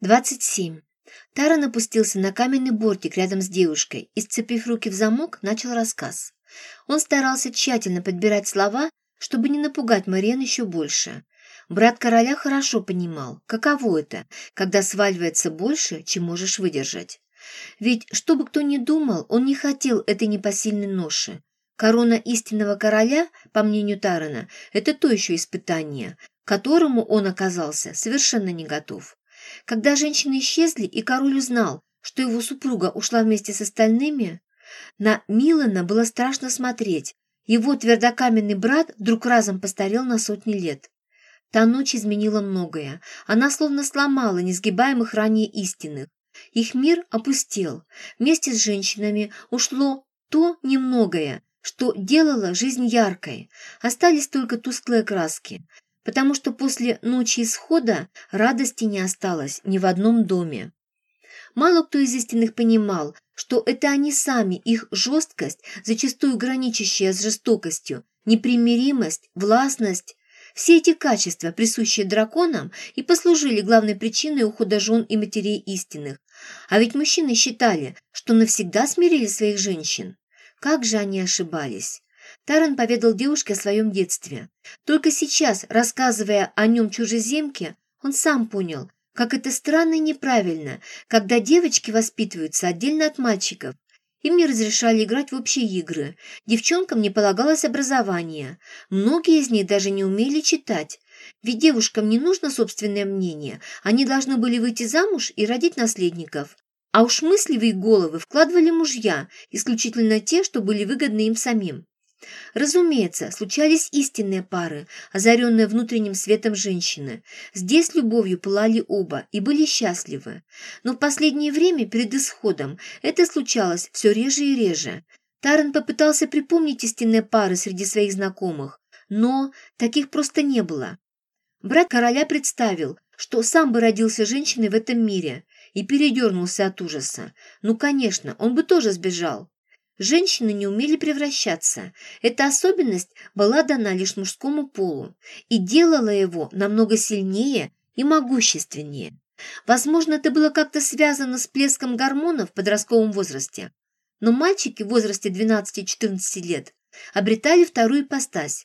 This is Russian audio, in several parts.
27. Таран опустился на каменный бортик рядом с девушкой и, сцепив руки в замок, начал рассказ. Он старался тщательно подбирать слова, чтобы не напугать Мариен еще больше. Брат короля хорошо понимал, каково это, когда сваливается больше, чем можешь выдержать. Ведь, что бы кто ни думал, он не хотел этой непосильной ноши. Корона истинного короля, по мнению Тарана, это то еще испытание, к которому он оказался совершенно не готов. Когда женщины исчезли, и король узнал, что его супруга ушла вместе с остальными, на Милана было страшно смотреть. Его твердокаменный брат вдруг разом постарел на сотни лет. Та ночь изменила многое. Она словно сломала несгибаемых ранее истинных. Их мир опустел. Вместе с женщинами ушло то немногое, что делало жизнь яркой. Остались только тусклые краски потому что после ночи исхода радости не осталось ни в одном доме. Мало кто из истинных понимал, что это они сами, их жесткость, зачастую граничащая с жестокостью, непримиримость, властность, все эти качества, присущие драконам, и послужили главной причиной ухода жен и матерей истинных. А ведь мужчины считали, что навсегда смирили своих женщин. Как же они ошибались. Таран поведал девушке о своем детстве. Только сейчас, рассказывая о нем чужеземке, он сам понял, как это странно и неправильно, когда девочки воспитываются отдельно от мальчиков. Им не разрешали играть в общие игры, девчонкам не полагалось образование, многие из них даже не умели читать. Ведь девушкам не нужно собственное мнение, они должны были выйти замуж и родить наследников. А уж мысли в их головы вкладывали мужья, исключительно те, что были выгодны им самим. Разумеется, случались истинные пары, озаренные внутренним светом женщины. Здесь любовью пылали оба и были счастливы. Но в последнее время, перед исходом, это случалось все реже и реже. Таран попытался припомнить истинные пары среди своих знакомых, но таких просто не было. Брат короля представил, что сам бы родился женщиной в этом мире, и передернулся от ужаса. Ну, конечно, он бы тоже сбежал. Женщины не умели превращаться. Эта особенность была дана лишь мужскому полу и делала его намного сильнее и могущественнее. Возможно, это было как-то связано с плеском гормонов в подростковом возрасте. Но мальчики в возрасте 12-14 лет обретали вторую ипостась.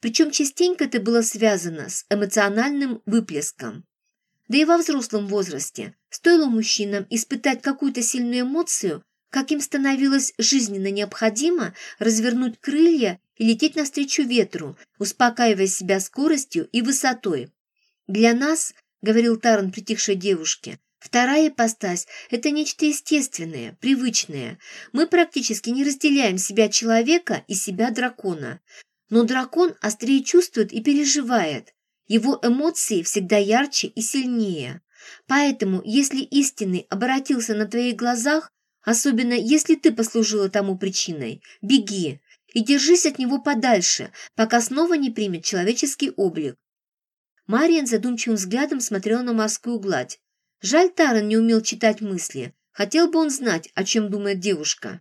Причем частенько это было связано с эмоциональным выплеском. Да и во взрослом возрасте стоило мужчинам испытать какую-то сильную эмоцию, как им становилось жизненно необходимо развернуть крылья и лететь навстречу ветру, успокаивая себя скоростью и высотой. «Для нас, — говорил Таран притихшей девушке, — вторая ипостась — это нечто естественное, привычное. Мы практически не разделяем себя человека и себя дракона. Но дракон острее чувствует и переживает. Его эмоции всегда ярче и сильнее. Поэтому, если истинный обратился на твоих глазах, Особенно, если ты послужила тому причиной. Беги и держись от него подальше, пока снова не примет человеческий облик. Мариан задумчивым взглядом смотрел на морскую гладь. Жаль, Таран не умел читать мысли. Хотел бы он знать, о чем думает девушка.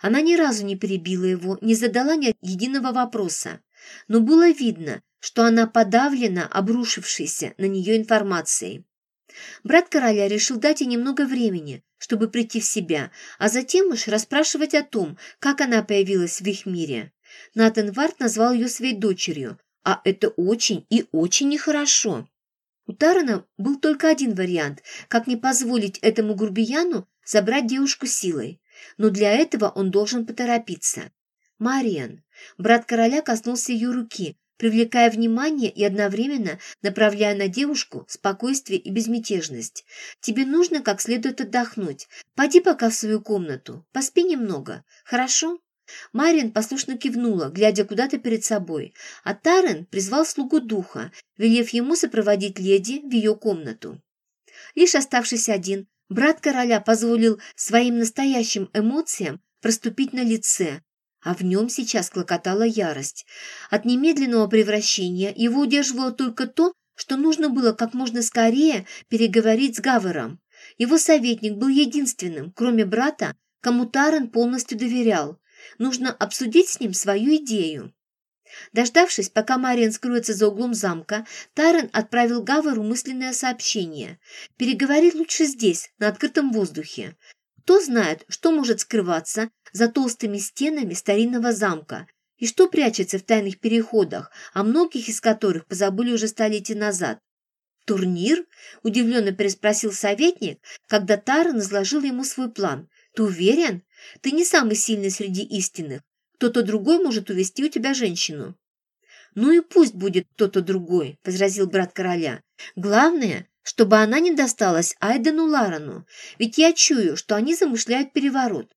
Она ни разу не перебила его, не задала ни единого вопроса. Но было видно, что она подавлена обрушившейся на нее информацией. Брат короля решил дать ей немного времени, чтобы прийти в себя, а затем уж расспрашивать о том, как она появилась в их мире. Натан Варт назвал ее своей дочерью, а это очень и очень нехорошо. У Тарана был только один вариант, как не позволить этому грубияну забрать девушку силой, но для этого он должен поторопиться. Мариан. Брат короля коснулся ее руки, привлекая внимание и одновременно направляя на девушку спокойствие и безмятежность. «Тебе нужно как следует отдохнуть. Пойди пока в свою комнату, поспи немного, хорошо?» Марин послушно кивнула, глядя куда-то перед собой, а Тарен призвал слугу духа, велев ему сопроводить леди в ее комнату. Лишь оставшись один, брат короля позволил своим настоящим эмоциям проступить на лице, а в нем сейчас клокотала ярость. От немедленного превращения его удерживало только то, что нужно было как можно скорее переговорить с Гавером. Его советник был единственным, кроме брата, кому Таран полностью доверял. Нужно обсудить с ним свою идею. Дождавшись, пока Мариан скроется за углом замка, Тарен отправил Гавару мысленное сообщение. «Переговори лучше здесь, на открытом воздухе. Кто знает, что может скрываться за толстыми стенами старинного замка и что прячется в тайных переходах, о многих из которых позабыли уже столетия назад. «Турнир?» – удивленно переспросил советник, когда Таран изложил ему свой план. «Ты уверен? Ты не самый сильный среди истинных. Кто-то другой может увести у тебя женщину». «Ну и пусть будет кто-то другой», – возразил брат короля. «Главное, чтобы она не досталась Айдену Ларану, ведь я чую, что они замышляют переворот.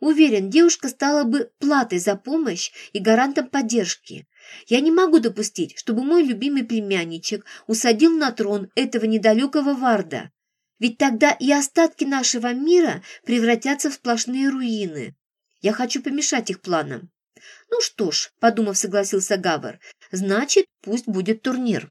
Уверен, девушка стала бы платой за помощь и гарантом поддержки. Я не могу допустить, чтобы мой любимый племянничек усадил на трон этого недалекого Варда. Ведь тогда и остатки нашего мира превратятся в сплошные руины. Я хочу помешать их планам. Ну что ж, подумав, согласился Гавар, значит, пусть будет турнир.